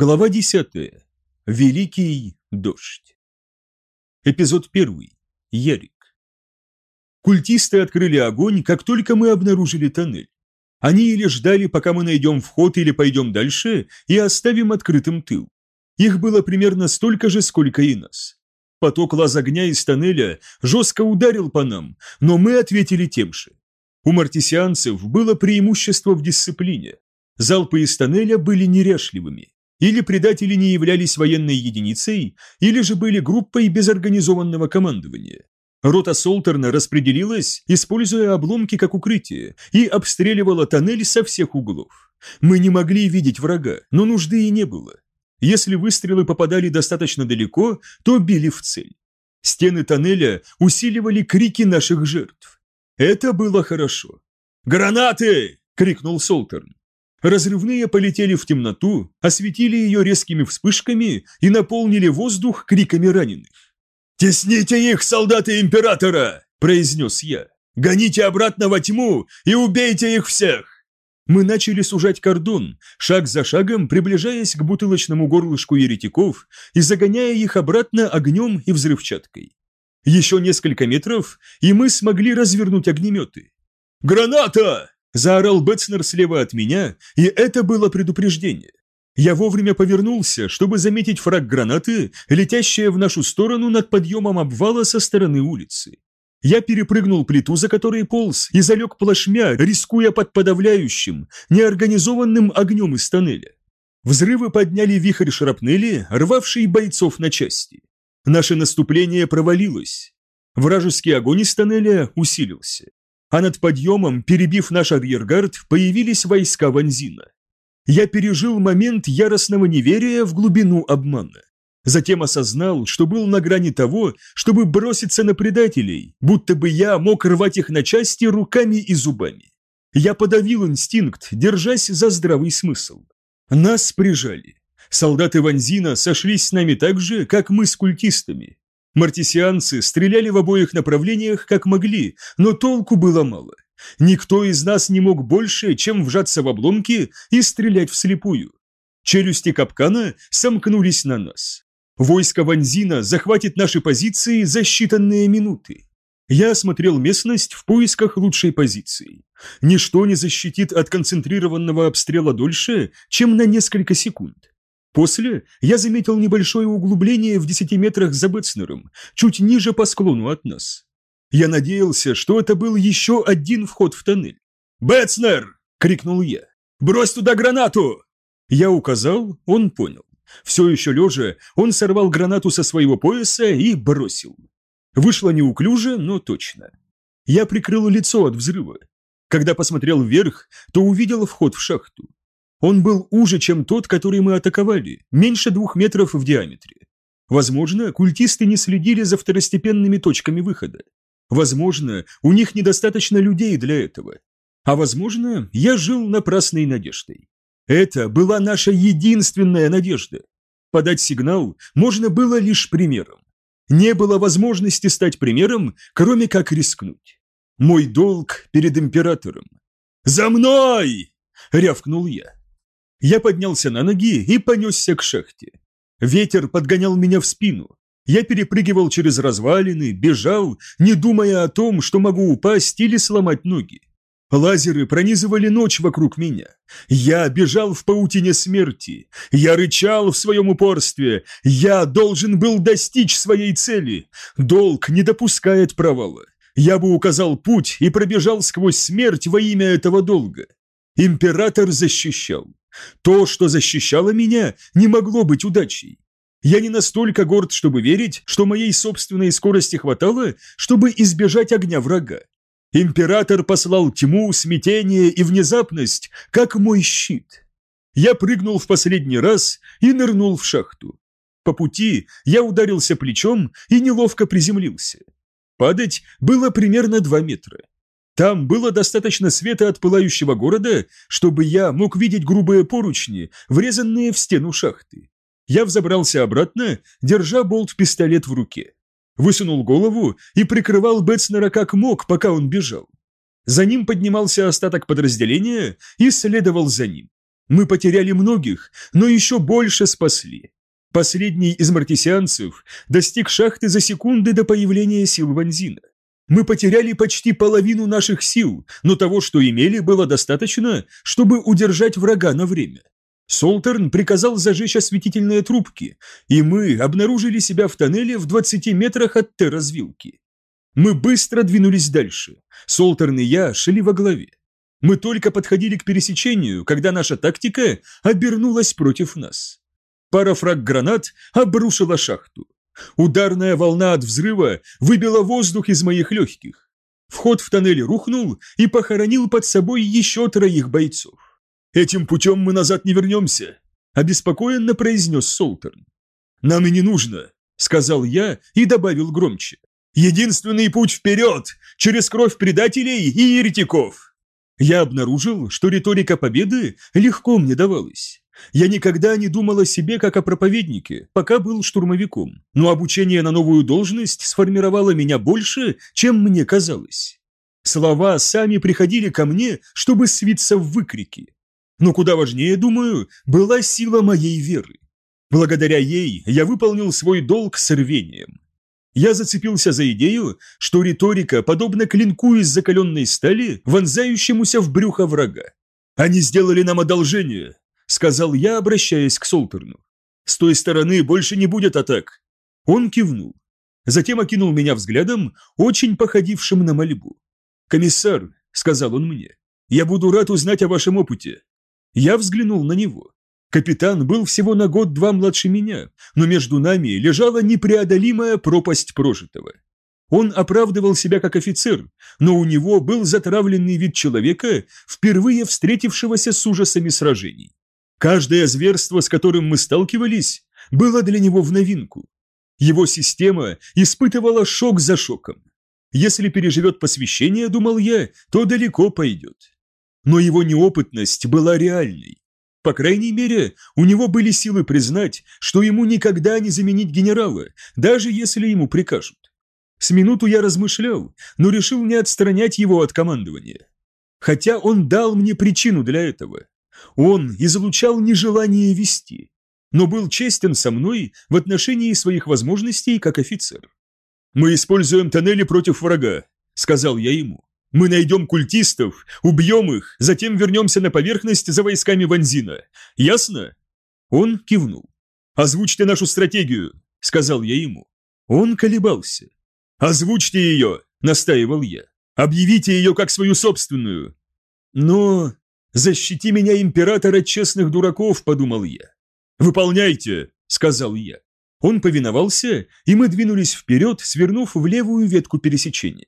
Глава 10. Великий дождь. Эпизод 1. Ярик. Культисты открыли огонь, как только мы обнаружили тоннель. Они или ждали, пока мы найдем вход или пойдем дальше, и оставим открытым тыл. Их было примерно столько же, сколько и нас. Поток лаз огня из тоннеля жестко ударил по нам, но мы ответили тем же. У мартисианцев было преимущество в дисциплине. Залпы из тоннеля были неряшливыми. Или предатели не являлись военной единицей, или же были группой без организованного командования. Рота Солтерна распределилась, используя обломки как укрытие, и обстреливала тоннель со всех углов. Мы не могли видеть врага, но нужды и не было. Если выстрелы попадали достаточно далеко, то били в цель. Стены тоннеля усиливали крики наших жертв. Это было хорошо. «Гранаты!» — крикнул Солтерн. Разрывные полетели в темноту, осветили ее резкими вспышками и наполнили воздух криками раненых. «Тесните их, солдаты Императора!» – произнес я. «Гоните обратно во тьму и убейте их всех!» Мы начали сужать кордон, шаг за шагом приближаясь к бутылочному горлышку еретиков и загоняя их обратно огнем и взрывчаткой. Еще несколько метров, и мы смогли развернуть огнеметы. «Граната!» Заорал Бетснер слева от меня, и это было предупреждение. Я вовремя повернулся, чтобы заметить фраг гранаты, летящая в нашу сторону над подъемом обвала со стороны улицы. Я перепрыгнул плиту, за которой полз, и залег плашмя, рискуя под подавляющим, неорганизованным огнем из тоннеля. Взрывы подняли вихрь шрапнели, рвавший бойцов на части. Наше наступление провалилось. Вражеский огонь из тоннеля усилился а над подъемом, перебив наш арьергард, появились войска Ванзина. Я пережил момент яростного неверия в глубину обмана. Затем осознал, что был на грани того, чтобы броситься на предателей, будто бы я мог рвать их на части руками и зубами. Я подавил инстинкт, держась за здравый смысл. Нас прижали. Солдаты Ванзина сошлись с нами так же, как мы с культистами. Мартисианцы стреляли в обоих направлениях как могли, но толку было мало. Никто из нас не мог больше, чем вжаться в обломки и стрелять вслепую. Челюсти капкана сомкнулись на нас. Войско Ванзина захватит наши позиции за считанные минуты. Я осмотрел местность в поисках лучшей позиции. Ничто не защитит от концентрированного обстрела дольше, чем на несколько секунд. После я заметил небольшое углубление в десяти метрах за Бетснером, чуть ниже по склону от нас. Я надеялся, что это был еще один вход в тоннель. «Бетснер!» — крикнул я. «Брось туда гранату!» Я указал, он понял. Все еще лежа, он сорвал гранату со своего пояса и бросил. Вышло неуклюже, но точно. Я прикрыл лицо от взрыва. Когда посмотрел вверх, то увидел вход в шахту. Он был уже, чем тот, который мы атаковали, меньше двух метров в диаметре. Возможно, культисты не следили за второстепенными точками выхода. Возможно, у них недостаточно людей для этого. А возможно, я жил напрасной надеждой. Это была наша единственная надежда. Подать сигнал можно было лишь примером. Не было возможности стать примером, кроме как рискнуть. Мой долг перед императором. «За мной!» – рявкнул я. Я поднялся на ноги и понесся к шахте. Ветер подгонял меня в спину. Я перепрыгивал через развалины, бежал, не думая о том, что могу упасть или сломать ноги. Лазеры пронизывали ночь вокруг меня. Я бежал в паутине смерти. Я рычал в своем упорстве. Я должен был достичь своей цели. Долг не допускает провала. Я бы указал путь и пробежал сквозь смерть во имя этого долга. Император защищал. То, что защищало меня, не могло быть удачей. Я не настолько горд, чтобы верить, что моей собственной скорости хватало, чтобы избежать огня врага. Император послал тьму, смятение и внезапность, как мой щит. Я прыгнул в последний раз и нырнул в шахту. По пути я ударился плечом и неловко приземлился. Падать было примерно два метра. Там было достаточно света от пылающего города, чтобы я мог видеть грубые поручни, врезанные в стену шахты. Я взобрался обратно, держа болт-пистолет в руке. Высунул голову и прикрывал Бетснера как мог, пока он бежал. За ним поднимался остаток подразделения и следовал за ним. Мы потеряли многих, но еще больше спасли. Последний из мартисианцев достиг шахты за секунды до появления сил Ванзина. Мы потеряли почти половину наших сил, но того, что имели, было достаточно, чтобы удержать врага на время. Солтерн приказал зажечь осветительные трубки, и мы обнаружили себя в тоннеле в 20 метрах от Т-развилки. Мы быстро двинулись дальше. Солтерн и я шли во главе. Мы только подходили к пересечению, когда наша тактика обернулась против нас. Пара фраг-гранат обрушила шахту. Ударная волна от взрыва выбила воздух из моих легких. Вход в тоннель рухнул и похоронил под собой еще троих бойцов. «Этим путем мы назад не вернемся», – обеспокоенно произнес Солтерн. «Нам и не нужно», – сказал я и добавил громче. «Единственный путь вперед, через кровь предателей и еретиков». Я обнаружил, что риторика победы легко мне давалась. Я никогда не думал о себе как о проповеднике, пока был штурмовиком, но обучение на новую должность сформировало меня больше, чем мне казалось. Слова сами приходили ко мне, чтобы свиться в выкрики. Но куда важнее, думаю, была сила моей веры. Благодаря ей я выполнил свой долг с рвением. Я зацепился за идею, что риторика подобна клинку из закаленной стали, вонзающемуся в брюхо врага. Они сделали нам одолжение, сказал я, обращаясь к Солтерну. С той стороны больше не будет атак. Он кивнул. Затем окинул меня взглядом, очень походившим на мольбу. «Комиссар», — сказал он мне, — «я буду рад узнать о вашем опыте». Я взглянул на него. Капитан был всего на год-два младше меня, но между нами лежала непреодолимая пропасть прожитого. Он оправдывал себя как офицер, но у него был затравленный вид человека, впервые встретившегося с ужасами сражений. Каждое зверство, с которым мы сталкивались, было для него в новинку. Его система испытывала шок за шоком. Если переживет посвящение, думал я, то далеко пойдет. Но его неопытность была реальной. По крайней мере, у него были силы признать, что ему никогда не заменить генерала, даже если ему прикажут. С минуту я размышлял, но решил не отстранять его от командования. Хотя он дал мне причину для этого. Он излучал нежелание вести, но был честен со мной в отношении своих возможностей как офицер. «Мы используем тоннели против врага», — сказал я ему. «Мы найдем культистов, убьем их, затем вернемся на поверхность за войсками Ванзина. Ясно?» Он кивнул. «Озвучьте нашу стратегию», — сказал я ему. Он колебался. «Озвучьте ее», — настаивал я. «Объявите ее как свою собственную». Но «Защити меня, император, от честных дураков», — подумал я. «Выполняйте», — сказал я. Он повиновался, и мы двинулись вперед, свернув в левую ветку пересечения.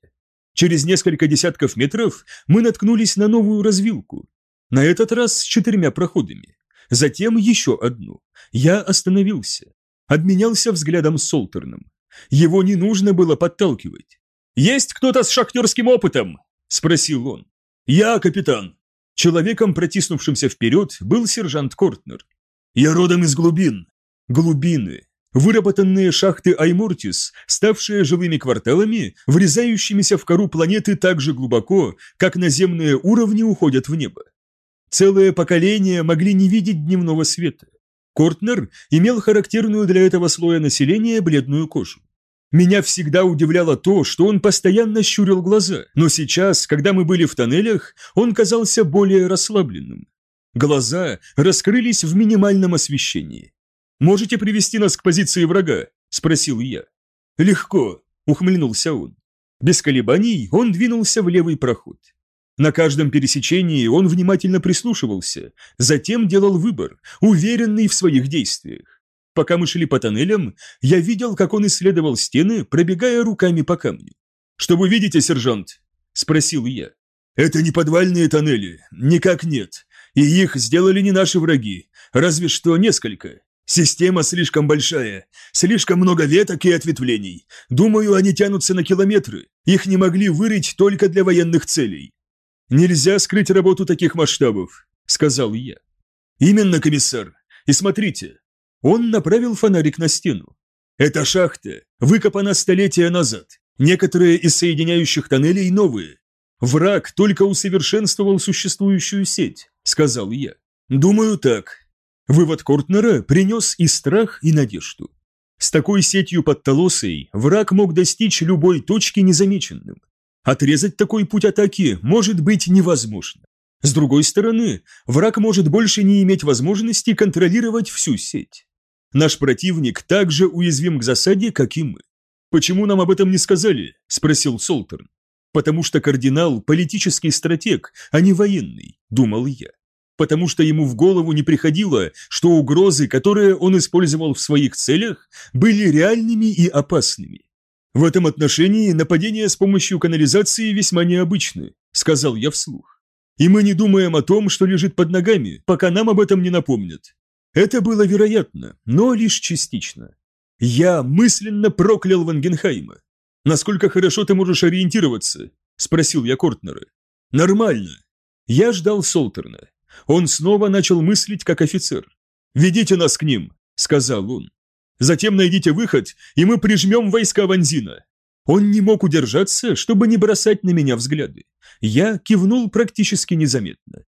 Через несколько десятков метров мы наткнулись на новую развилку. На этот раз с четырьмя проходами. Затем еще одну. Я остановился. Обменялся взглядом с Солтерном. Его не нужно было подталкивать. «Есть кто-то с шахтерским опытом?» – спросил он. «Я, капитан», Человеком, протиснувшимся вперед, был сержант Кортнер. «Я родом из глубин». Глубины. Выработанные шахты Аймортис, ставшие живыми кварталами, врезающимися в кору планеты так же глубоко, как наземные уровни уходят в небо. Целые поколения могли не видеть дневного света. Кортнер имел характерную для этого слоя населения бледную кожу. Меня всегда удивляло то, что он постоянно щурил глаза, но сейчас, когда мы были в тоннелях, он казался более расслабленным. Глаза раскрылись в минимальном освещении. «Можете привести нас к позиции врага?» – спросил я. «Легко», – ухмыльнулся он. Без колебаний он двинулся в левый проход. На каждом пересечении он внимательно прислушивался, затем делал выбор, уверенный в своих действиях. Пока мы шли по тоннелям, я видел, как он исследовал стены, пробегая руками по камню. «Что вы видите, сержант?» – спросил я. «Это не подвальные тоннели, никак нет. И их сделали не наши враги, разве что несколько. Система слишком большая, слишком много веток и ответвлений. Думаю, они тянутся на километры. Их не могли вырыть только для военных целей. Нельзя скрыть работу таких масштабов», – сказал я. «Именно, комиссар. И смотрите, он направил фонарик на стену. «Эта шахта выкопана столетия назад. Некоторые из соединяющих тоннелей новые. Враг только усовершенствовал существующую сеть», — сказал я. Думаю, так. Вывод Кортнера принес и страх, и надежду. С такой сетью под Толосой враг мог достичь любой точки незамеченным. Отрезать такой путь атаки может быть невозможно. С другой стороны, враг может больше не иметь возможности контролировать всю сеть. Наш противник также уязвим к засаде, как и мы. «Почему нам об этом не сказали?» – спросил Солтерн. «Потому что кардинал – политический стратег, а не военный», – думал я. Потому что ему в голову не приходило, что угрозы, которые он использовал в своих целях, были реальными и опасными. «В этом отношении нападения с помощью канализации весьма необычны», – сказал я вслух. «И мы не думаем о том, что лежит под ногами, пока нам об этом не напомнят. Это было вероятно, но лишь частично. Я мысленно проклял Вангенхайма. «Насколько хорошо ты можешь ориентироваться?» – спросил я Кортнера. «Нормально». Я ждал Солтерна. Он снова начал мыслить как офицер. «Ведите нас к ним», – сказал он. «Затем найдите выход, и мы прижмем войска Ванзина». Он не мог удержаться, чтобы не бросать на меня взгляды. Я кивнул практически незаметно.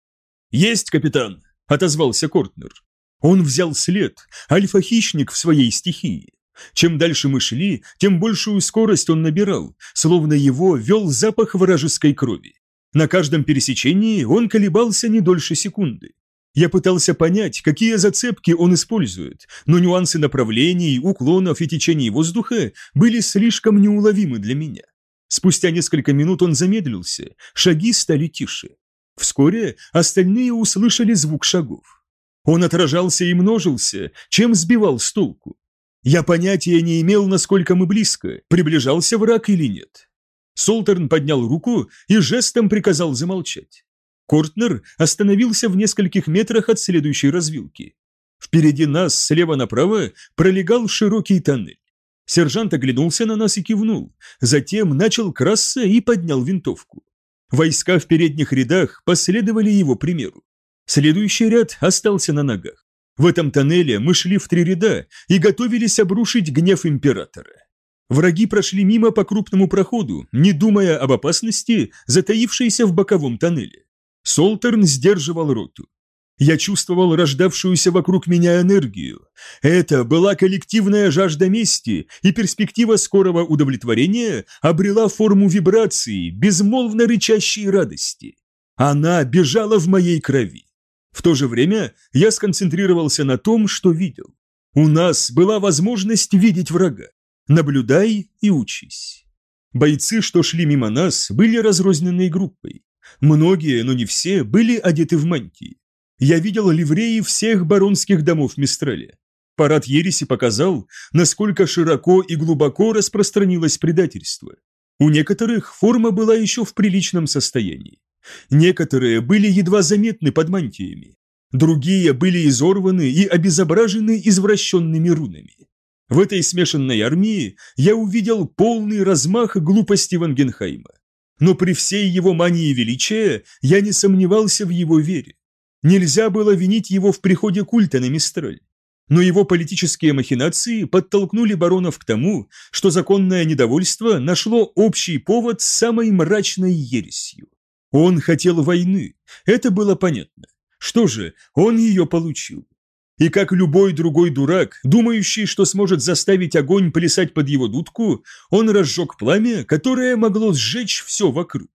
«Есть, капитан», – отозвался Кортнер. Он взял след, альфа-хищник в своей стихии. Чем дальше мы шли, тем большую скорость он набирал, словно его вел запах вражеской крови. На каждом пересечении он колебался не дольше секунды. Я пытался понять, какие зацепки он использует, но нюансы направлений, уклонов и течений воздуха были слишком неуловимы для меня. Спустя несколько минут он замедлился, шаги стали тише. Вскоре остальные услышали звук шагов. Он отражался и множился, чем сбивал с толку. Я понятия не имел, насколько мы близко, приближался враг или нет. Солтерн поднял руку и жестом приказал замолчать. Кортнер остановился в нескольких метрах от следующей развилки. Впереди нас, слева направо, пролегал широкий тоннель. Сержант оглянулся на нас и кивнул, затем начал красться и поднял винтовку. Войска в передних рядах последовали его примеру. Следующий ряд остался на ногах. В этом тоннеле мы шли в три ряда и готовились обрушить гнев императора. Враги прошли мимо по крупному проходу, не думая об опасности, затаившейся в боковом тоннеле. Солтерн сдерживал роту. Я чувствовал рождавшуюся вокруг меня энергию. Это была коллективная жажда мести, и перспектива скорого удовлетворения обрела форму вибрации, безмолвно рычащей радости. Она бежала в моей крови. В то же время я сконцентрировался на том, что видел. У нас была возможность видеть врага. Наблюдай и учись. Бойцы, что шли мимо нас, были разрозненной группой. Многие, но не все, были одеты в мантии. Я видел ливреи всех баронских домов Мистрали. Парад ереси показал, насколько широко и глубоко распространилось предательство. У некоторых форма была еще в приличном состоянии. Некоторые были едва заметны под мантиями, другие были изорваны и обезображены извращенными рунами. В этой смешанной армии я увидел полный размах глупости Вангенхайма. Но при всей его мании величия я не сомневался в его вере. Нельзя было винить его в приходе культа на Мистраль. Но его политические махинации подтолкнули баронов к тому, что законное недовольство нашло общий повод с самой мрачной ересью. Он хотел войны, это было понятно. Что же, он ее получил. И как любой другой дурак, думающий, что сможет заставить огонь плясать под его дудку, он разжег пламя, которое могло сжечь все вокруг.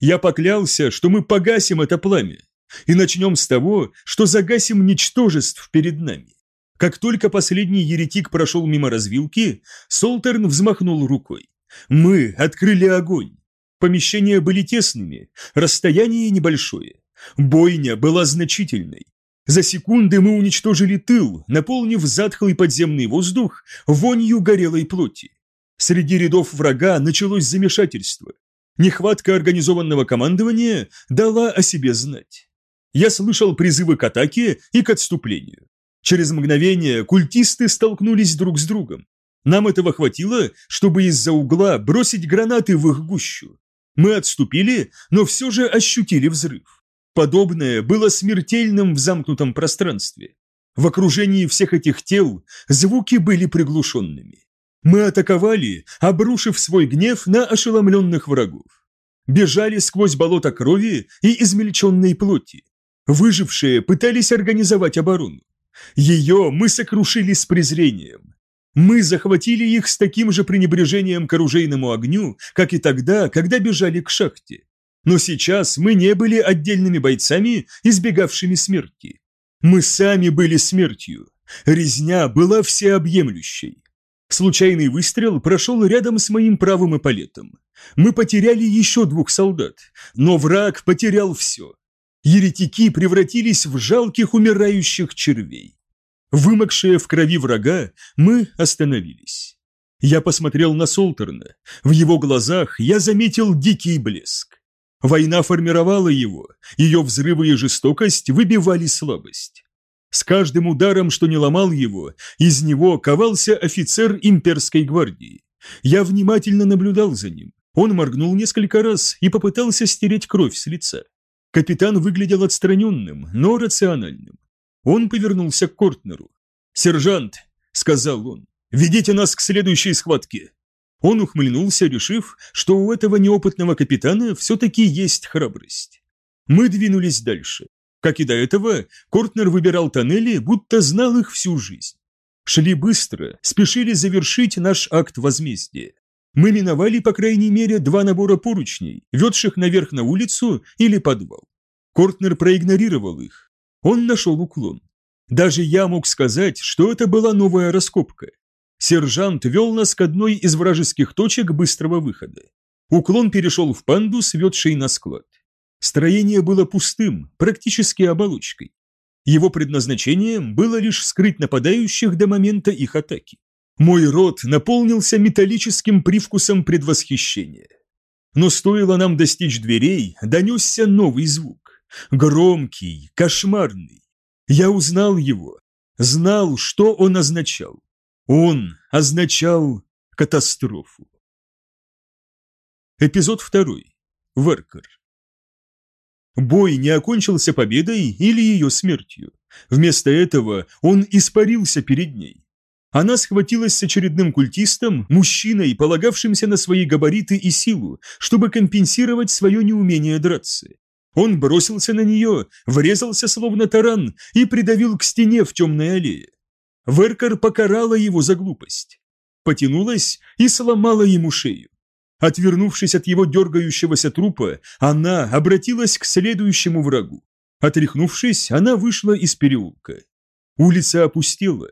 Я поклялся, что мы погасим это пламя, и начнем с того, что загасим ничтожеств перед нами. Как только последний еретик прошел мимо развилки, Солтерн взмахнул рукой. Мы открыли огонь. Помещения были тесными, расстояние небольшое. Бойня была значительной. За секунды мы уничтожили тыл, наполнив затхлый подземный воздух вонью горелой плоти. Среди рядов врага началось замешательство. Нехватка организованного командования дала о себе знать. Я слышал призывы к атаке и к отступлению. Через мгновение культисты столкнулись друг с другом. Нам этого хватило, чтобы из-за угла бросить гранаты в их гущу. Мы отступили, но все же ощутили взрыв. Подобное было смертельным в замкнутом пространстве. В окружении всех этих тел звуки были приглушенными. Мы атаковали, обрушив свой гнев на ошеломленных врагов. Бежали сквозь болото крови и измельченной плоти. Выжившие пытались организовать оборону. Ее мы сокрушили с презрением. Мы захватили их с таким же пренебрежением к оружейному огню, как и тогда, когда бежали к шахте. Но сейчас мы не были отдельными бойцами, избегавшими смерти. Мы сами были смертью. Резня была всеобъемлющей. Случайный выстрел прошел рядом с моим правым эполетом. Мы потеряли еще двух солдат, но враг потерял все. Еретики превратились в жалких умирающих червей. Вымокшие в крови врага, мы остановились. Я посмотрел на Солтерна. В его глазах я заметил дикий блеск. Война формировала его, ее взрывы и жестокость выбивали слабость. С каждым ударом, что не ломал его, из него ковался офицер имперской гвардии. Я внимательно наблюдал за ним. Он моргнул несколько раз и попытался стереть кровь с лица. Капитан выглядел отстраненным, но рациональным. Он повернулся к Кортнеру. «Сержант», — сказал он, — «ведите нас к следующей схватке». Он ухмыльнулся, решив, что у этого неопытного капитана все-таки есть храбрость. Мы двинулись дальше. Как и до этого, Кортнер выбирал тоннели, будто знал их всю жизнь. Шли быстро, спешили завершить наш акт возмездия. Мы миновали, по крайней мере, два набора поручней, ведших наверх на улицу или подвал. Кортнер проигнорировал их. Он нашел уклон. Даже я мог сказать, что это была новая раскопка. Сержант вел нас к одной из вражеских точек быстрого выхода. Уклон перешел в пандус, ведший на склад. Строение было пустым, практически оболочкой. Его предназначением было лишь скрыть нападающих до момента их атаки. Мой рот наполнился металлическим привкусом предвосхищения. Но стоило нам достичь дверей, донесся новый звук. Громкий, кошмарный. Я узнал его, знал, что он означал. Он означал катастрофу. Эпизод второй. Веркер. Бой не окончился победой или ее смертью. Вместо этого он испарился перед ней. Она схватилась с очередным культистом, мужчиной, полагавшимся на свои габариты и силу, чтобы компенсировать свое неумение драться. Он бросился на нее, врезался словно таран и придавил к стене в темной аллее. Веркер покарала его за глупость. Потянулась и сломала ему шею. Отвернувшись от его дергающегося трупа, она обратилась к следующему врагу. Отряхнувшись, она вышла из переулка. Улица опустела.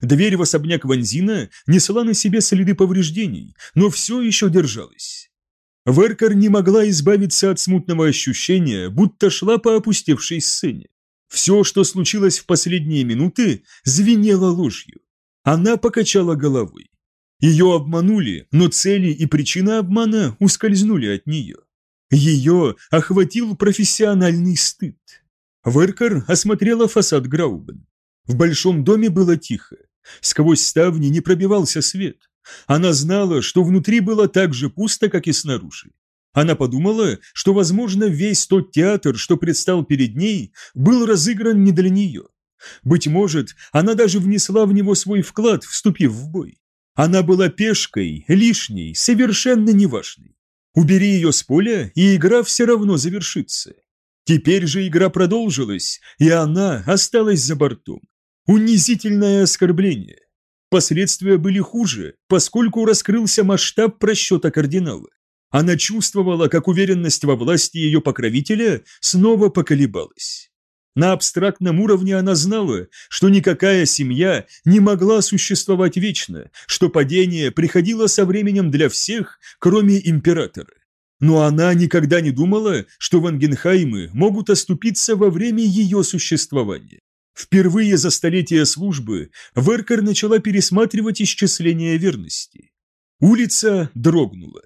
Дверь в особняк Ванзина несла на себе следы повреждений, но все еще держалась. Веркер не могла избавиться от смутного ощущения, будто шла по опустевшей сцене. Все, что случилось в последние минуты, звенело ложью. Она покачала головой. Ее обманули, но цели и причина обмана ускользнули от нее. Ее охватил профессиональный стыд. Веркер осмотрела фасад Граубен. В большом доме было тихо. Сквозь ставни не пробивался свет. Она знала, что внутри было так же пусто, как и снаружи. Она подумала, что, возможно, весь тот театр, что предстал перед ней, был разыгран не для нее. Быть может, она даже внесла в него свой вклад, вступив в бой. Она была пешкой, лишней, совершенно неважной. Убери ее с поля, и игра все равно завершится. Теперь же игра продолжилась, и она осталась за бортом. Унизительное оскорбление. Последствия были хуже, поскольку раскрылся масштаб просчета кардинала. Она чувствовала, как уверенность во власти ее покровителя снова поколебалась. На абстрактном уровне она знала, что никакая семья не могла существовать вечно, что падение приходило со временем для всех, кроме императора. Но она никогда не думала, что Вангенхаймы могут оступиться во время ее существования. Впервые за столетия службы Веркер начала пересматривать исчисление верности. Улица дрогнула.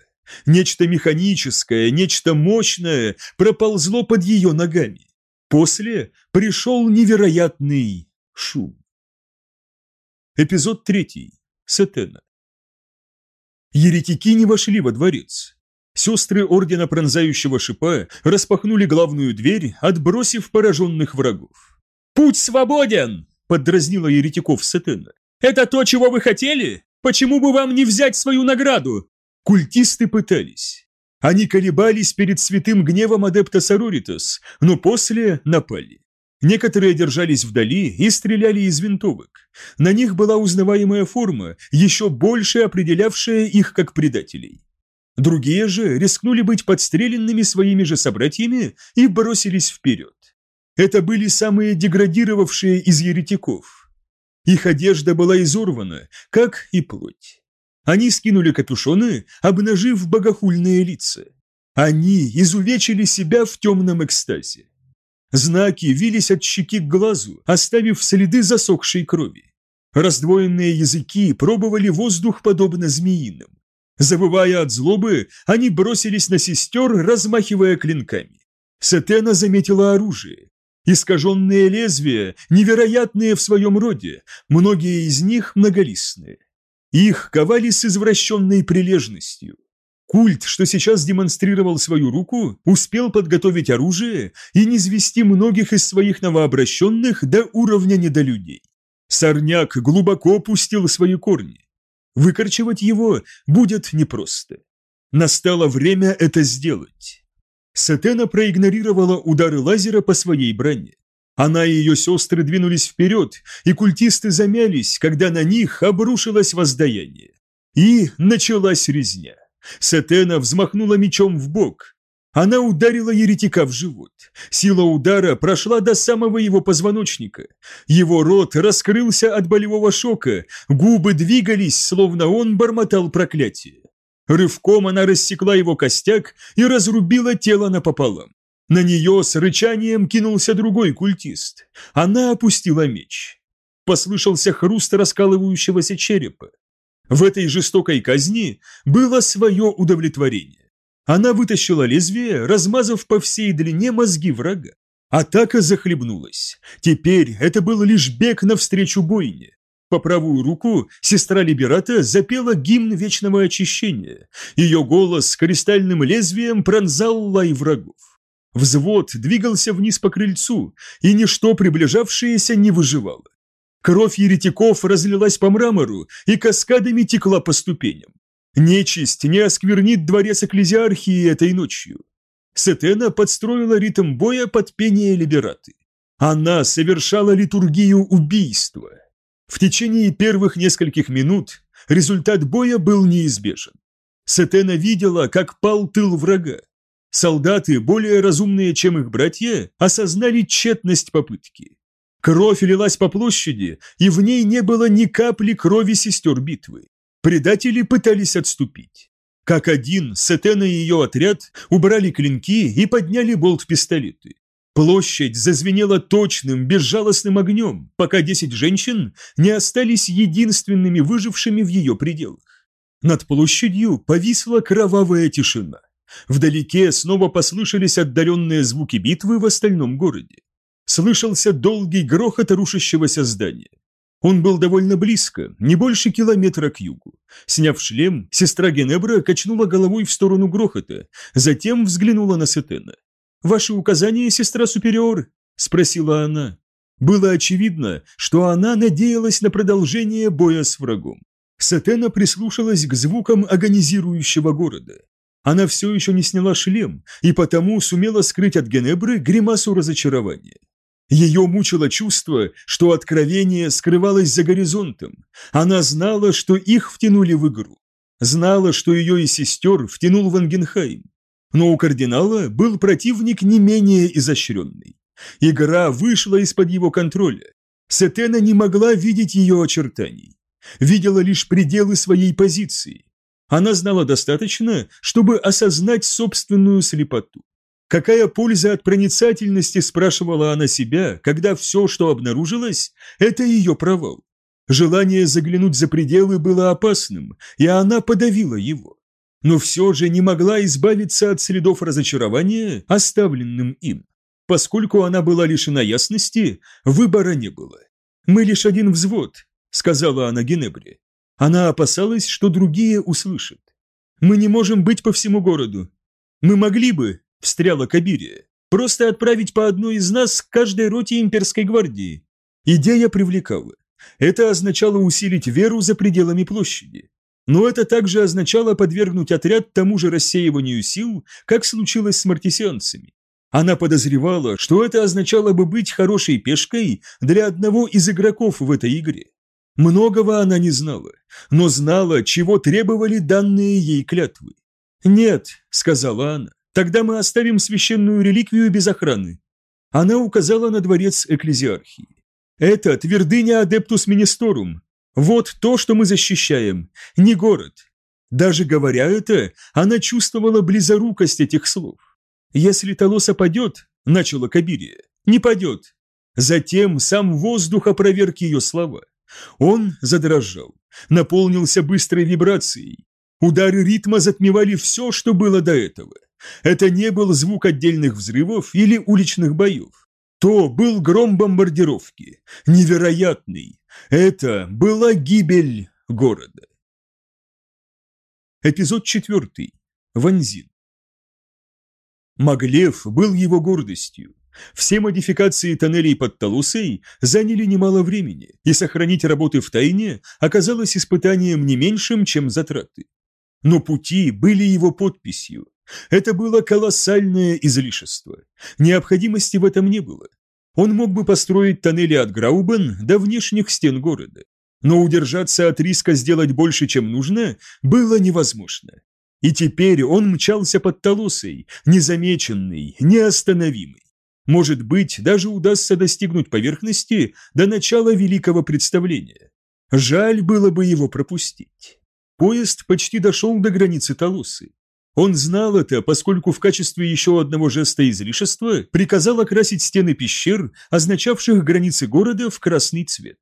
Нечто механическое, нечто мощное проползло под ее ногами. После пришел невероятный шум. Эпизод третий. Сетена. Еретики не вошли во дворец. Сестры Ордена Пронзающего Шипа распахнули главную дверь, отбросив пораженных врагов. «Путь свободен!» – поддразнила еретиков Сетена. «Это то, чего вы хотели? Почему бы вам не взять свою награду? Культисты пытались. Они колебались перед святым гневом адепта Сороритас, но после напали. Некоторые держались вдали и стреляли из винтовок. На них была узнаваемая форма, еще больше определявшая их как предателей. Другие же рискнули быть подстреленными своими же собратьями и бросились вперед. Это были самые деградировавшие из еретиков. Их одежда была изорвана, как и плоть. Они скинули капюшоны, обнажив богохульные лица. Они изувечили себя в темном экстазе. Знаки вились от щеки к глазу, оставив следы засохшей крови. Раздвоенные языки пробовали воздух подобно змеиным. Завывая от злобы, они бросились на сестер, размахивая клинками. Сатена заметила оружие. Искаженные лезвия, невероятные в своем роде, многие из них многолистные. Их ковали с извращенной прилежностью. Культ, что сейчас демонстрировал свою руку, успел подготовить оружие и низвести многих из своих новообращенных до уровня недолюдей. Сорняк глубоко пустил свои корни. Выкорчевать его будет непросто. Настало время это сделать. Сатена проигнорировала удары лазера по своей броне. Она и ее сестры двинулись вперед, и культисты замялись, когда на них обрушилось воздаяние. И началась резня. Сатена взмахнула мечом в бок. Она ударила еретика в живот. Сила удара прошла до самого его позвоночника. Его рот раскрылся от болевого шока, губы двигались, словно он бормотал проклятие. Рывком она рассекла его костяк и разрубила тело напополам. На нее с рычанием кинулся другой культист. Она опустила меч. Послышался хруст раскалывающегося черепа. В этой жестокой казни было свое удовлетворение. Она вытащила лезвие, размазав по всей длине мозги врага. Атака захлебнулась. Теперь это был лишь бег навстречу бойне. По правую руку сестра Либерата запела гимн вечного очищения. Ее голос с кристальным лезвием пронзал лай врагов. Взвод двигался вниз по крыльцу, и ничто приближавшееся не выживало. Кровь еретиков разлилась по мрамору и каскадами текла по ступеням. Нечисть не осквернит дворец экклезиархии этой ночью. Сетена подстроила ритм боя под пение либераты. Она совершала литургию убийства. В течение первых нескольких минут результат боя был неизбежен. Сетена видела, как пал тыл врага. Солдаты, более разумные, чем их братья, осознали тщетность попытки. Кровь лилась по площади, и в ней не было ни капли крови сестер битвы. Предатели пытались отступить. Как один, Сетена и ее отряд убрали клинки и подняли болт-пистолеты. Площадь зазвенела точным, безжалостным огнем, пока десять женщин не остались единственными выжившими в ее пределах. Над площадью повисла кровавая тишина. Вдалеке снова послышались отдаленные звуки битвы в остальном городе слышался долгий грохот рушащегося здания. Он был довольно близко, не больше километра к югу. Сняв шлем, сестра Генебра качнула головой в сторону грохота, затем взглянула на Сетена. «Ваши указания, сестра Супериор?» – спросила она. Было очевидно, что она надеялась на продолжение боя с врагом. Сатена прислушалась к звукам агонизирующего города. Она все еще не сняла шлем и потому сумела скрыть от Генебры гримасу разочарования. Ее мучило чувство, что откровение скрывалось за горизонтом. Она знала, что их втянули в игру. Знала, что ее и сестер втянул Вангенхайм. Но у кардинала был противник не менее изощренный. Игра вышла из-под его контроля. Сетена не могла видеть ее очертаний. Видела лишь пределы своей позиции. Она знала достаточно, чтобы осознать собственную слепоту. Какая польза от проницательности, спрашивала она себя, когда все, что обнаружилось, это ее провал. Желание заглянуть за пределы было опасным, и она подавила его. Но все же не могла избавиться от следов разочарования, оставленным им. Поскольку она была лишена ясности, выбора не было. «Мы лишь один взвод», — сказала она Генебре. Она опасалась, что другие услышат. «Мы не можем быть по всему городу. Мы могли бы, – встряла Кабирия. «Просто отправить по одной из нас к каждой роте имперской гвардии». Идея привлекала. Это означало усилить веру за пределами площади. Но это также означало подвергнуть отряд тому же рассеиванию сил, как случилось с мартисианцами. Она подозревала, что это означало бы быть хорошей пешкой для одного из игроков в этой игре. Многого она не знала, но знала, чего требовали данные ей клятвы. «Нет», — сказала она, — «тогда мы оставим священную реликвию без охраны». Она указала на дворец экклезиархии. «Это твердыня Адептус Министорум. Вот то, что мы защищаем, не город». Даже говоря это, она чувствовала близорукость этих слов. «Если Толоса падет», — начала Кабирия, — «не падет». Затем сам воздух опроверг ее слова. Он задрожал, наполнился быстрой вибрацией. Удары ритма затмевали все, что было до этого. Это не был звук отдельных взрывов или уличных боев. То был гром бомбардировки, невероятный. Это была гибель города. Эпизод четвертый. Ванзин. Маглев был его гордостью. Все модификации тоннелей под Талусей заняли немало времени, и сохранить работы в тайне оказалось испытанием не меньшим, чем затраты. Но пути были его подписью. Это было колоссальное излишество. Необходимости в этом не было. Он мог бы построить тоннели от Граубен до внешних стен города. Но удержаться от риска сделать больше, чем нужно, было невозможно. И теперь он мчался под Толосой, незамеченный, неостановимый. Может быть, даже удастся достигнуть поверхности до начала великого представления. Жаль было бы его пропустить. Поезд почти дошел до границы Толосы. Он знал это, поскольку в качестве еще одного жеста излишества приказал окрасить стены пещер, означавших границы города, в красный цвет.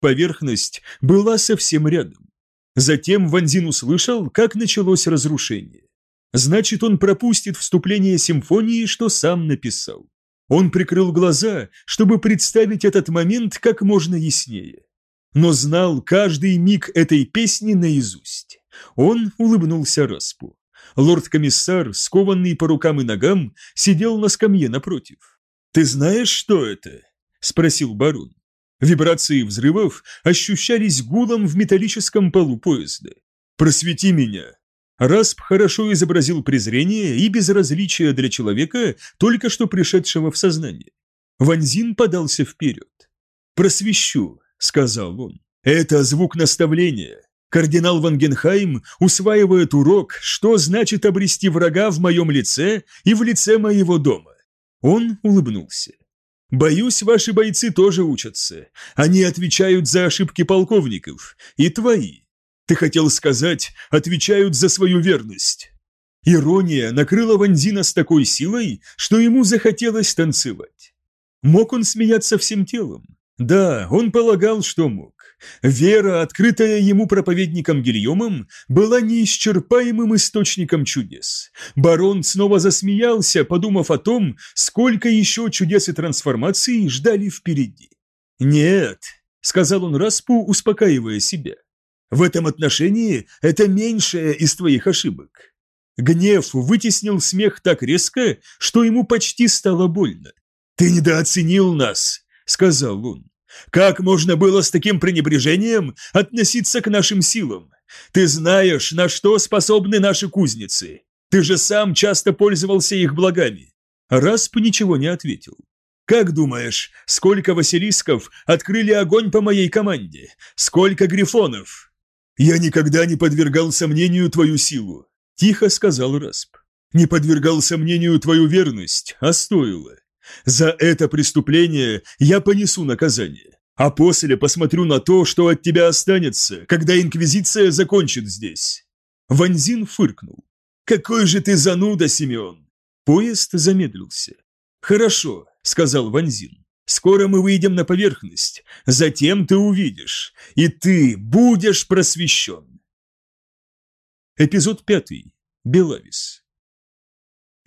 Поверхность была совсем рядом. Затем Ванзин услышал, как началось разрушение. Значит, он пропустит вступление симфонии, что сам написал. Он прикрыл глаза, чтобы представить этот момент как можно яснее. Но знал каждый миг этой песни наизусть. Он улыбнулся Распу. Лорд-комиссар, скованный по рукам и ногам, сидел на скамье напротив. «Ты знаешь, что это?» – спросил барон. Вибрации взрывов ощущались гулом в металлическом полу поезда. «Просвети меня!» Расп хорошо изобразил презрение и безразличие для человека, только что пришедшего в сознание. Ванзин подался вперед. «Просвещу», — сказал он. «Это звук наставления. Кардинал Вангенхайм усваивает урок, что значит обрести врага в моем лице и в лице моего дома». Он улыбнулся. «Боюсь, ваши бойцы тоже учатся. Они отвечают за ошибки полковников. И твои. Ты хотел сказать, отвечают за свою верность. Ирония накрыла Ванзина с такой силой, что ему захотелось танцевать. Мог он смеяться всем телом? Да, он полагал, что мог. Вера, открытая ему проповедником Гильомом, была неисчерпаемым источником чудес. Барон снова засмеялся, подумав о том, сколько еще чудес и трансформаций ждали впереди. «Нет», — сказал он Распу, успокаивая себя, в этом отношении это меньшая из твоих ошибок. Гнев вытеснил смех так резко, что ему почти стало больно. «Ты недооценил нас», — сказал он. «Как можно было с таким пренебрежением относиться к нашим силам? Ты знаешь, на что способны наши кузницы. Ты же сам часто пользовался их благами». Расп ничего не ответил. «Как думаешь, сколько василисков открыли огонь по моей команде? Сколько грифонов?» «Я никогда не подвергал сомнению твою силу», – тихо сказал Расп. «Не подвергал сомнению твою верность, а стоило. За это преступление я понесу наказание, а после посмотрю на то, что от тебя останется, когда Инквизиция закончит здесь». Ванзин фыркнул. «Какой же ты зануда, Симеон!» Поезд замедлился. «Хорошо», — сказал Ванзин. Скоро мы выйдем на поверхность, затем ты увидишь, и ты будешь просвещен. Эпизод пятый. Белавис.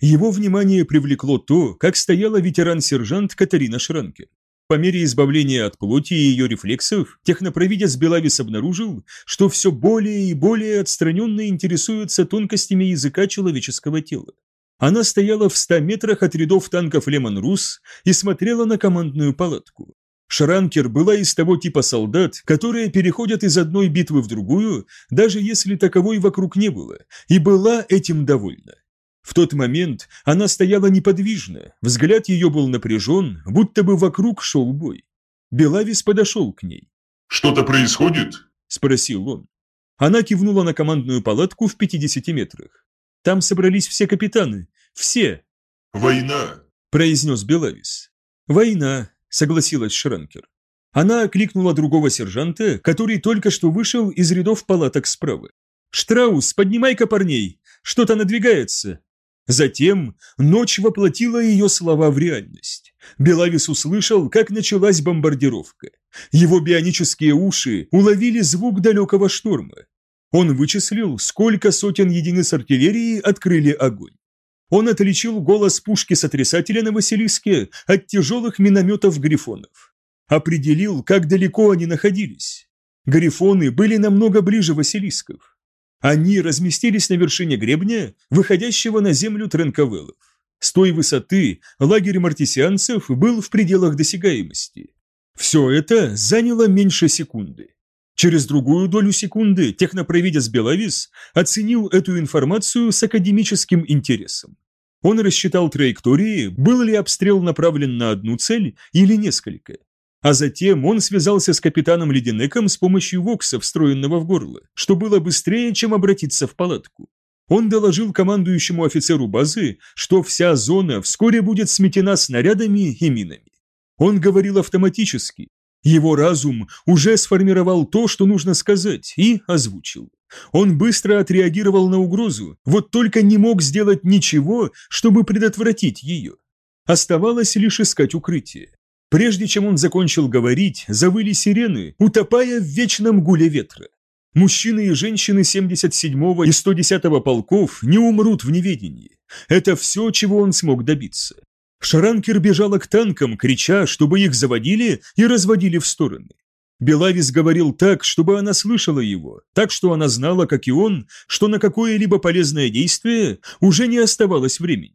Его внимание привлекло то, как стояла ветеран-сержант Катарина Шранкер. По мере избавления от плоти и ее рефлексов, технопровидец Белавис обнаружил, что все более и более отстраненно интересуется тонкостями языка человеческого тела. Она стояла в ста метрах от рядов танков Лемон Рус и смотрела на командную палатку. Шранкер была из того типа солдат, которые переходят из одной битвы в другую, даже если таковой вокруг не было, и была этим довольна. В тот момент она стояла неподвижно, взгляд ее был напряжен, будто бы вокруг шел бой. Белавис подошел к ней. «Что-то происходит?» – спросил он. Она кивнула на командную палатку в 50 метрах. Там собрались все капитаны. Все. «Война!» – произнес Белавис. «Война», – согласилась Шранкер. Она окликнула другого сержанта, который только что вышел из рядов палаток справа. «Штраус, поднимай-ка парней! Что-то надвигается!» Затем ночь воплотила ее слова в реальность. Белавис услышал, как началась бомбардировка. Его бионические уши уловили звук далекого шторма. Он вычислил, сколько сотен единиц артиллерии открыли огонь. Он отличил голос пушки сотрясателя на Василиске от тяжелых минометов грифонов. Определил, как далеко они находились. Грифоны были намного ближе Василисков. Они разместились на вершине гребня, выходящего на землю Тренковелов. С той высоты лагерь мартисианцев был в пределах досягаемости. Все это заняло меньше секунды. Через другую долю секунды технопровидец Белавис оценил эту информацию с академическим интересом. Он рассчитал траектории, был ли обстрел направлен на одну цель или несколько. А затем он связался с капитаном Леденеком с помощью вокса, встроенного в горло, что было быстрее, чем обратиться в палатку. Он доложил командующему офицеру базы, что вся зона вскоре будет сметена снарядами и минами. Он говорил автоматически, его разум уже сформировал то, что нужно сказать, и озвучил. Он быстро отреагировал на угрозу, вот только не мог сделать ничего, чтобы предотвратить ее. Оставалось лишь искать укрытие. Прежде чем он закончил говорить, завыли сирены, утопая в вечном гуле ветра. Мужчины и женщины 77-го и 110-го полков не умрут в неведении. Это все, чего он смог добиться. Шаранкер бежала к танкам, крича, чтобы их заводили и разводили в стороны. Белавис говорил так, чтобы она слышала его, так что она знала, как и он, что на какое-либо полезное действие уже не оставалось времени.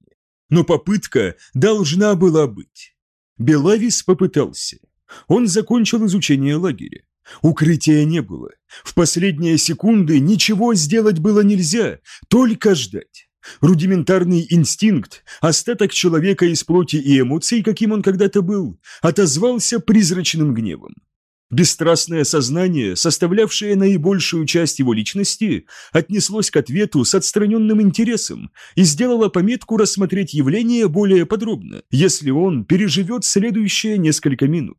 Но попытка должна была быть. Белавис попытался. Он закончил изучение лагеря. Укрытия не было. В последние секунды ничего сделать было нельзя, только ждать. Рудиментарный инстинкт, остаток человека из плоти и эмоций, каким он когда-то был, отозвался призрачным гневом. Бесстрастное сознание, составлявшее наибольшую часть его личности, отнеслось к ответу с отстраненным интересом и сделало пометку рассмотреть явление более подробно, если он переживет следующие несколько минут.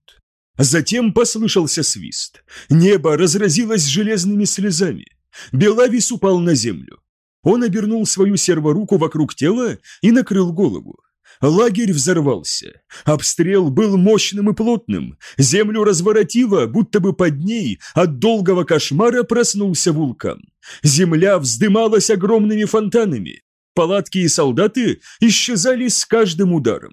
Затем послышался свист. Небо разразилось железными слезами. Белавис упал на землю. Он обернул свою серворуку вокруг тела и накрыл голову. Лагерь взорвался. Обстрел был мощным и плотным. Землю разворотило, будто бы под ней от долгого кошмара проснулся вулкан. Земля вздымалась огромными фонтанами. Палатки и солдаты исчезали с каждым ударом.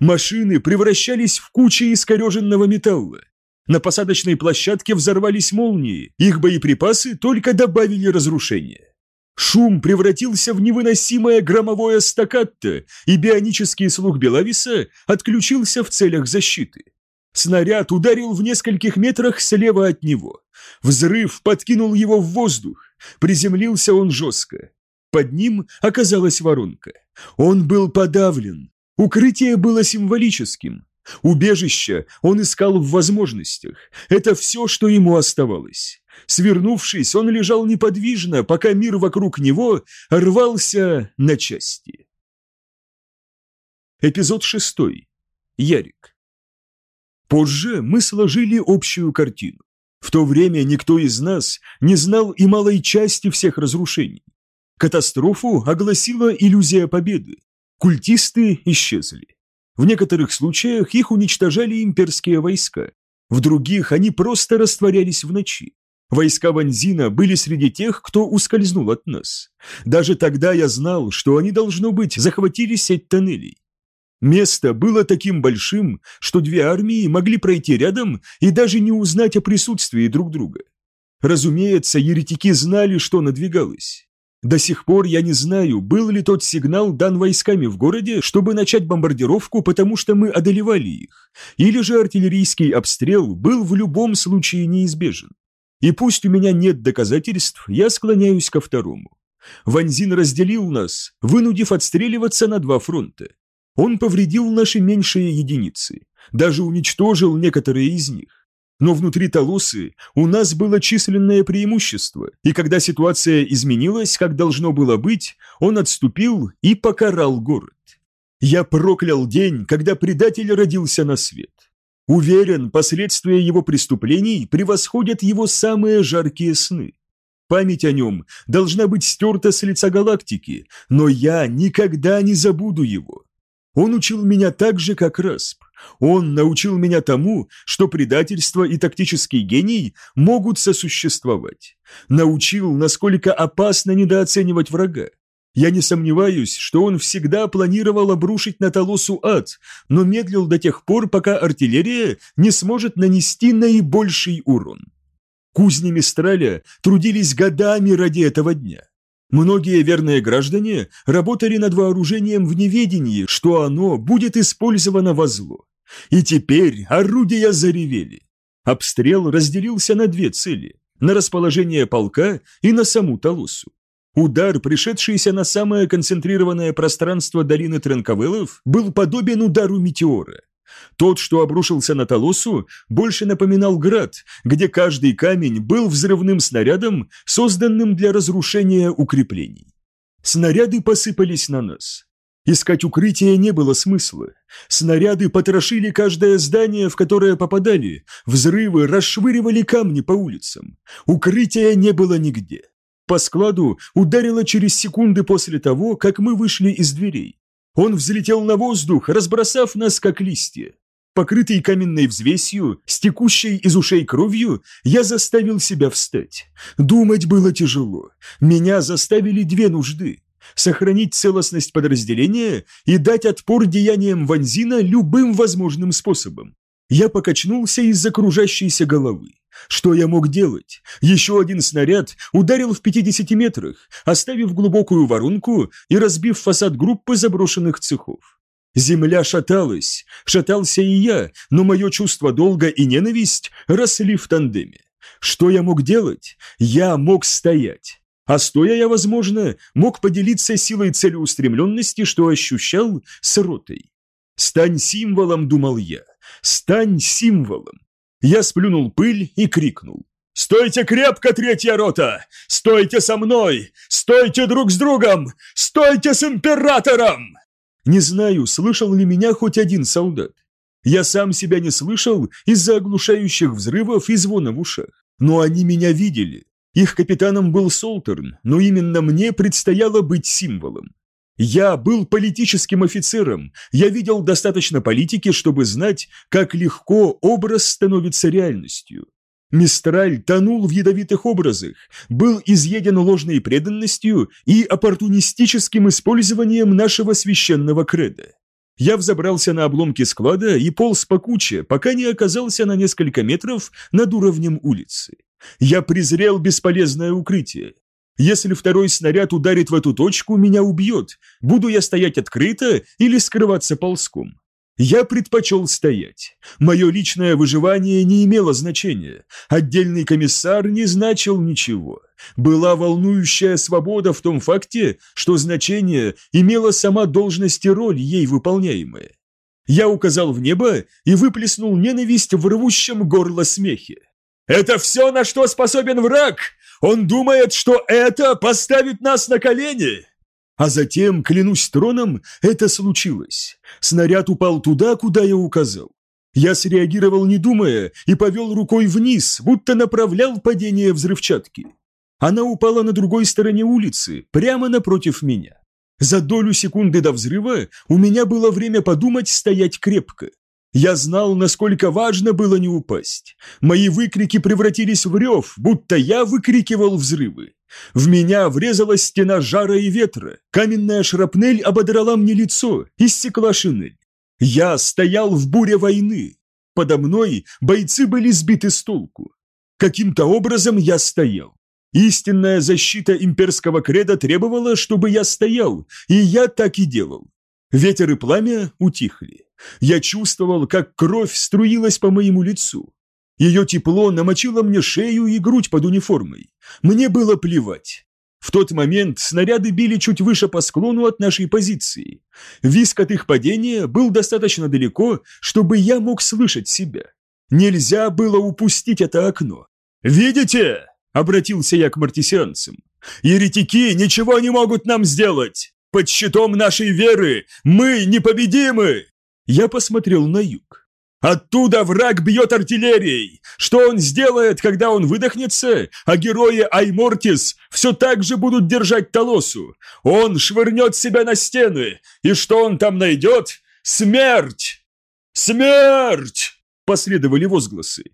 Машины превращались в кучи искореженного металла. На посадочной площадке взорвались молнии, их боеприпасы только добавили разрушения. Шум превратился в невыносимое громовое стаккато, и бионический слух Белависа отключился в целях защиты. Снаряд ударил в нескольких метрах слева от него. Взрыв подкинул его в воздух. Приземлился он жестко. Под ним оказалась воронка. Он был подавлен. Укрытие было символическим. Убежище он искал в возможностях. Это все, что ему оставалось. Свернувшись, он лежал неподвижно, пока мир вокруг него рвался на части. Эпизод шестой. Ярик. Позже мы сложили общую картину. В то время никто из нас не знал и малой части всех разрушений. Катастрофу огласила иллюзия победы. Культисты исчезли. В некоторых случаях их уничтожали имперские войска, в других они просто растворялись в ночи. Войска Ванзина были среди тех, кто ускользнул от нас. Даже тогда я знал, что они, должно быть, захватили сеть тоннелей. Место было таким большим, что две армии могли пройти рядом и даже не узнать о присутствии друг друга. Разумеется, еретики знали, что надвигалось. До сих пор я не знаю, был ли тот сигнал дан войсками в городе, чтобы начать бомбардировку, потому что мы одолевали их, или же артиллерийский обстрел был в любом случае неизбежен. И пусть у меня нет доказательств, я склоняюсь ко второму. Ванзин разделил нас, вынудив отстреливаться на два фронта. Он повредил наши меньшие единицы, даже уничтожил некоторые из них. Но внутри Толосы у нас было численное преимущество, и когда ситуация изменилась, как должно было быть, он отступил и покарал город. Я проклял день, когда предатель родился на свет. Уверен, последствия его преступлений превосходят его самые жаркие сны. Память о нем должна быть стерта с лица галактики, но я никогда не забуду его. Он учил меня так же, как Расп. Он научил меня тому, что предательство и тактический гений могут сосуществовать. Научил, насколько опасно недооценивать врага. Я не сомневаюсь, что он всегда планировал обрушить на Толосу ад, но медлил до тех пор, пока артиллерия не сможет нанести наибольший урон. Кузни Мистраля трудились годами ради этого дня. Многие верные граждане работали над вооружением в неведении, что оно будет использовано во зло. И теперь орудия заревели. Обстрел разделился на две цели – на расположение полка и на саму Талусу. Удар, пришедшийся на самое концентрированное пространство долины Тренковелов, был подобен удару метеора. Тот, что обрушился на Толосу, больше напоминал град, где каждый камень был взрывным снарядом, созданным для разрушения укреплений. Снаряды посыпались на нас. Искать укрытие не было смысла. Снаряды потрошили каждое здание, в которое попадали, взрывы расшвыривали камни по улицам. Укрытия не было нигде. По складу ударило через секунды после того, как мы вышли из дверей. Он взлетел на воздух, разбросав нас как листья. Покрытый каменной взвесью, стекущей из ушей кровью, я заставил себя встать. Думать было тяжело. Меня заставили две нужды. Сохранить целостность подразделения и дать отпор деяниям Ванзина любым возможным способом. Я покачнулся из-за кружащейся головы. Что я мог делать? Еще один снаряд ударил в 50 метрах, оставив глубокую воронку и разбив фасад группы заброшенных цехов. Земля шаталась, шатался и я, но мое чувство долга и ненависть росли в тандеме. Что я мог делать? Я мог стоять. А стоя я, возможно, мог поделиться силой целеустремленности, что ощущал с ротой. «Стань символом», — думал я, — «стань символом». Я сплюнул пыль и крикнул. «Стойте крепко, третья рота! Стойте со мной! Стойте друг с другом! Стойте с императором!» Не знаю, слышал ли меня хоть один солдат. Я сам себя не слышал из-за оглушающих взрывов и звона в ушах. Но они меня видели. Их капитаном был Солтерн, но именно мне предстояло быть символом. Я был политическим офицером, я видел достаточно политики, чтобы знать, как легко образ становится реальностью. Мистраль тонул в ядовитых образах, был изъеден ложной преданностью и оппортунистическим использованием нашего священного креда. Я взобрался на обломки склада и полз по куче, пока не оказался на несколько метров над уровнем улицы. Я презрел бесполезное укрытие. Если второй снаряд ударит в эту точку, меня убьет. Буду я стоять открыто или скрываться ползком? Я предпочел стоять. Мое личное выживание не имело значения. Отдельный комиссар не значил ничего. Была волнующая свобода в том факте, что значение имела сама должность и роль, ей выполняемая. Я указал в небо и выплеснул ненависть в рвущем горло смехе. «Это все, на что способен враг! Он думает, что это поставит нас на колени!» А затем, клянусь троном, это случилось. Снаряд упал туда, куда я указал. Я среагировал не думая и повел рукой вниз, будто направлял падение взрывчатки. Она упала на другой стороне улицы, прямо напротив меня. За долю секунды до взрыва у меня было время подумать стоять крепко. Я знал, насколько важно было не упасть. Мои выкрики превратились в рев, будто я выкрикивал взрывы. В меня врезалась стена жара и ветра. Каменная шрапнель ободрала мне лицо, иссекла шинель. Я стоял в буре войны. Подо мной бойцы были сбиты с толку. Каким-то образом я стоял. Истинная защита имперского креда требовала, чтобы я стоял, и я так и делал. Ветер и пламя утихли. Я чувствовал, как кровь струилась по моему лицу. Ее тепло намочило мне шею и грудь под униформой. Мне было плевать. В тот момент снаряды били чуть выше по склону от нашей позиции. Виск от их падения был достаточно далеко, чтобы я мог слышать себя. Нельзя было упустить это окно. «Видите?» – обратился я к мартисианцам. «Еретики ничего не могут нам сделать! Под щитом нашей веры мы непобедимы!» Я посмотрел на юг. Оттуда враг бьет артиллерией. Что он сделает, когда он выдохнется, а герои Аймортис все так же будут держать Толосу? Он швырнет себя на стены, и что он там найдет? Смерть! Смерть! Последовали возгласы.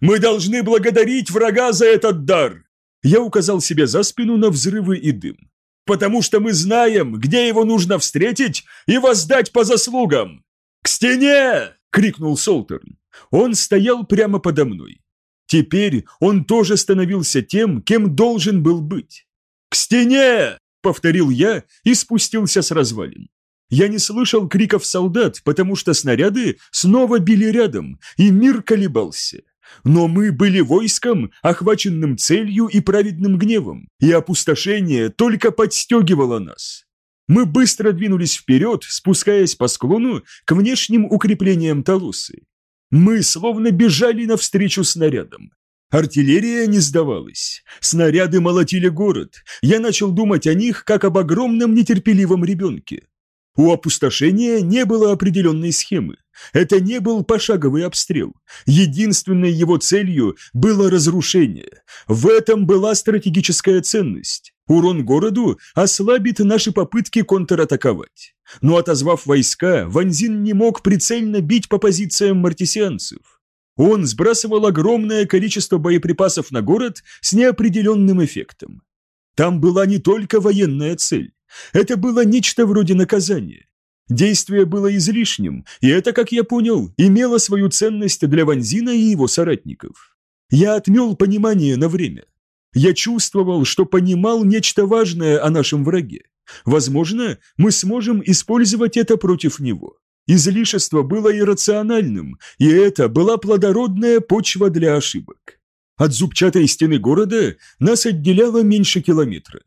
Мы должны благодарить врага за этот дар. Я указал себе за спину на взрывы и дым. Потому что мы знаем, где его нужно встретить и воздать по заслугам. К стене! — крикнул Солтерн. Он стоял прямо подо мной. Теперь он тоже становился тем, кем должен был быть. «К стене!» — повторил я и спустился с развалин. Я не слышал криков солдат, потому что снаряды снова били рядом, и мир колебался. Но мы были войском, охваченным целью и праведным гневом, и опустошение только подстегивало нас. Мы быстро двинулись вперед, спускаясь по склону к внешним укреплениям Талусы. Мы словно бежали навстречу снарядам. Артиллерия не сдавалась. Снаряды молотили город. Я начал думать о них, как об огромном нетерпеливом ребенке. У опустошения не было определенной схемы. Это не был пошаговый обстрел. Единственной его целью было разрушение. В этом была стратегическая ценность. Урон городу ослабит наши попытки контратаковать. Но отозвав войска, Ванзин не мог прицельно бить по позициям мартисианцев. Он сбрасывал огромное количество боеприпасов на город с неопределенным эффектом. Там была не только военная цель. Это было нечто вроде наказания. Действие было излишним, и это, как я понял, имело свою ценность для Ванзина и его соратников. Я отмел понимание на время. Я чувствовал, что понимал нечто важное о нашем враге. Возможно, мы сможем использовать это против него. Излишество было иррациональным, и это была плодородная почва для ошибок. От зубчатой стены города нас отделяло меньше километра.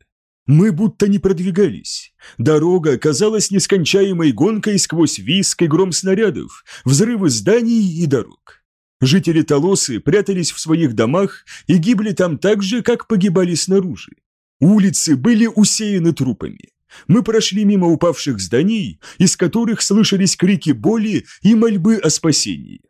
Мы будто не продвигались. Дорога казалась нескончаемой гонкой сквозь виск и гром снарядов, взрывы зданий и дорог. Жители Толосы прятались в своих домах и гибли там так же, как погибали снаружи. Улицы были усеяны трупами. Мы прошли мимо упавших зданий, из которых слышались крики боли и мольбы о спасении.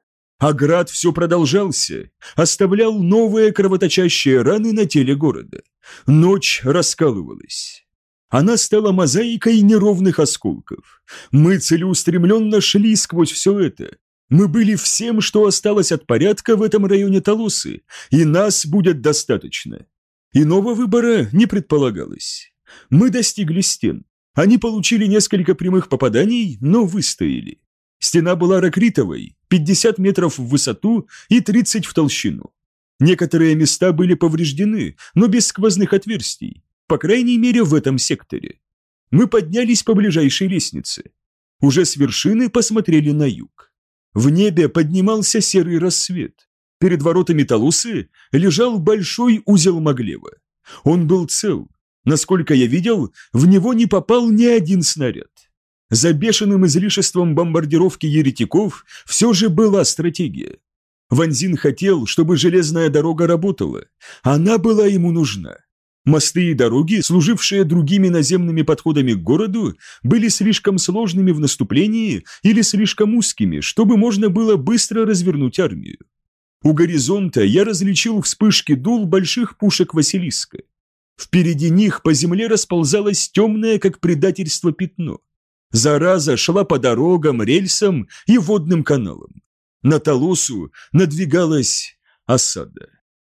А град все продолжался, оставлял новые кровоточащие раны на теле города. Ночь раскалывалась. Она стала мозаикой неровных осколков. Мы целеустремленно шли сквозь все это, мы были всем, что осталось от порядка в этом районе Талусы, и нас будет достаточно. Иного выбора не предполагалось. Мы достигли стен. Они получили несколько прямых попаданий, но выстояли. Стена была ракритовой, 50 метров в высоту и 30 в толщину. Некоторые места были повреждены, но без сквозных отверстий, по крайней мере в этом секторе. Мы поднялись по ближайшей лестнице. Уже с вершины посмотрели на юг. В небе поднимался серый рассвет. Перед воротами Талусы лежал большой узел Маглева. Он был цел. Насколько я видел, в него не попал ни один снаряд. За бешеным излишеством бомбардировки еретиков все же была стратегия. Ванзин хотел, чтобы железная дорога работала. Она была ему нужна. Мосты и дороги, служившие другими наземными подходами к городу, были слишком сложными в наступлении или слишком узкими, чтобы можно было быстро развернуть армию. У горизонта я различил вспышки дул больших пушек Василиска. Впереди них по земле расползалось темное, как предательство, пятно. Зараза шла по дорогам, рельсам и водным каналам. На Толосу надвигалась осада.